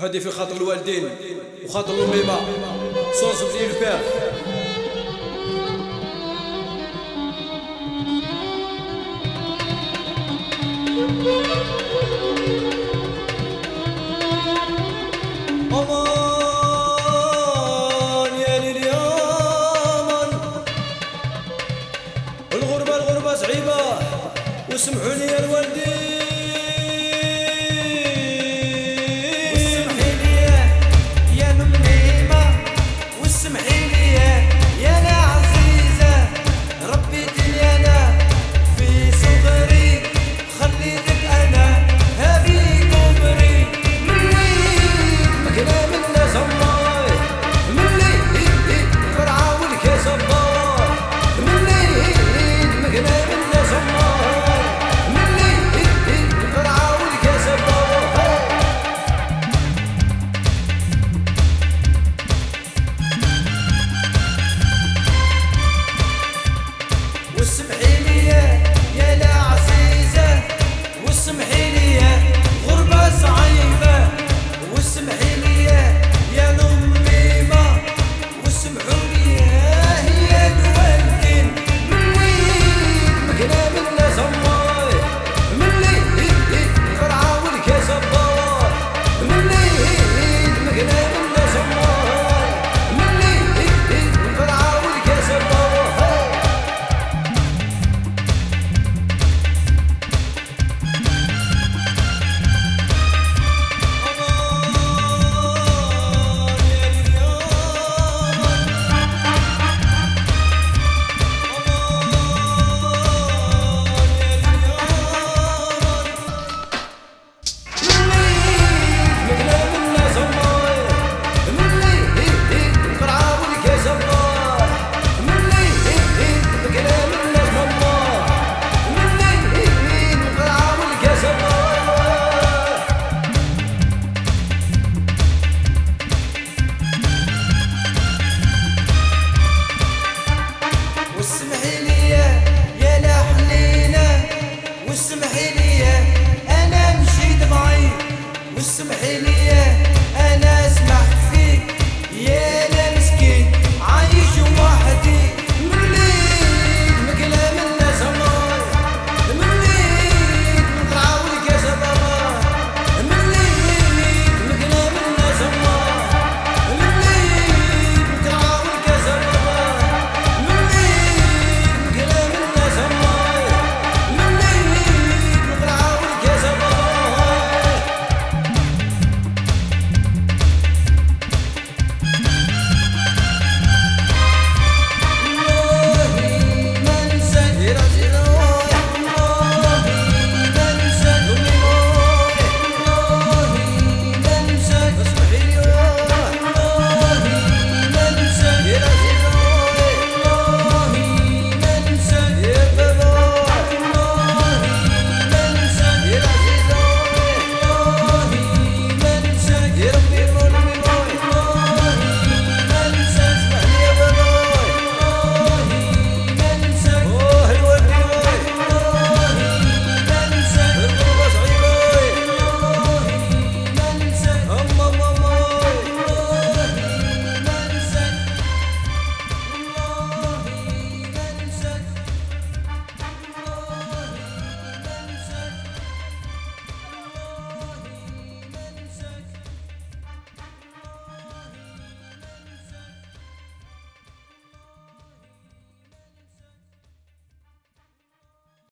هادي في خاطر الوالدين وخاطر الميمة في بلي البير أمان يا الغربة الغربة صعيبة وسمحوا لي الوالدين.